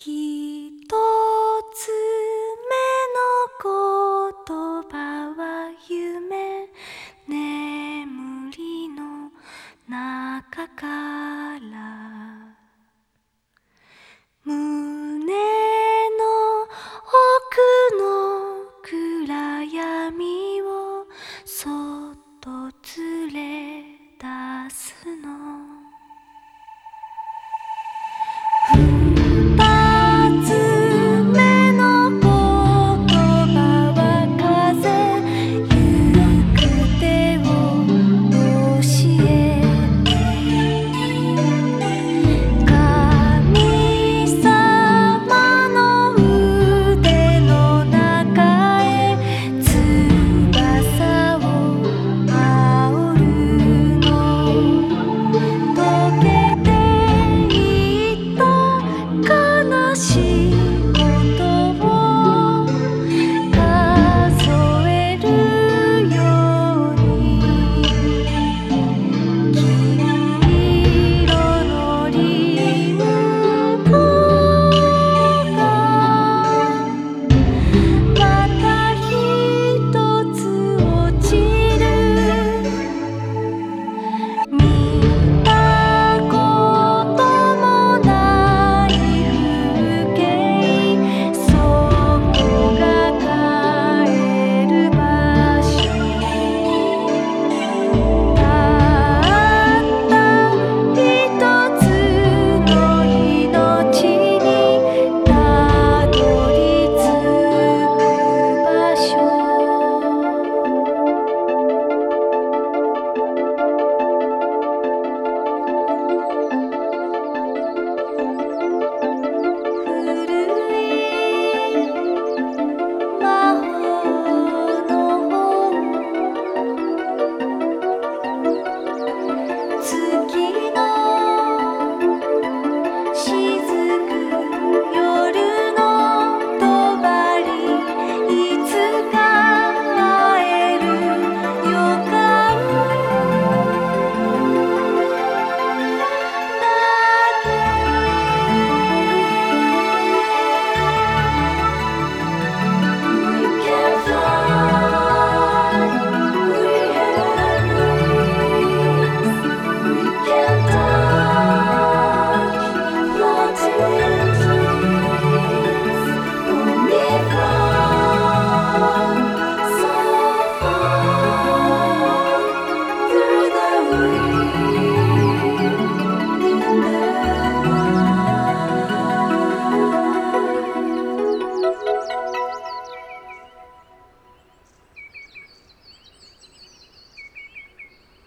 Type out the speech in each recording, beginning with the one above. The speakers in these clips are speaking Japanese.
ひ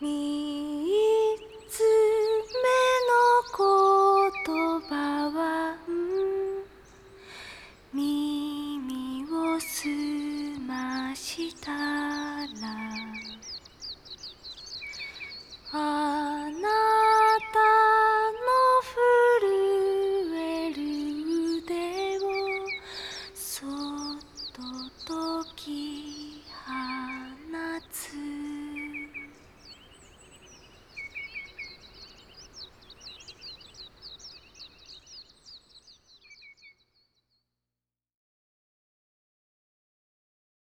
me.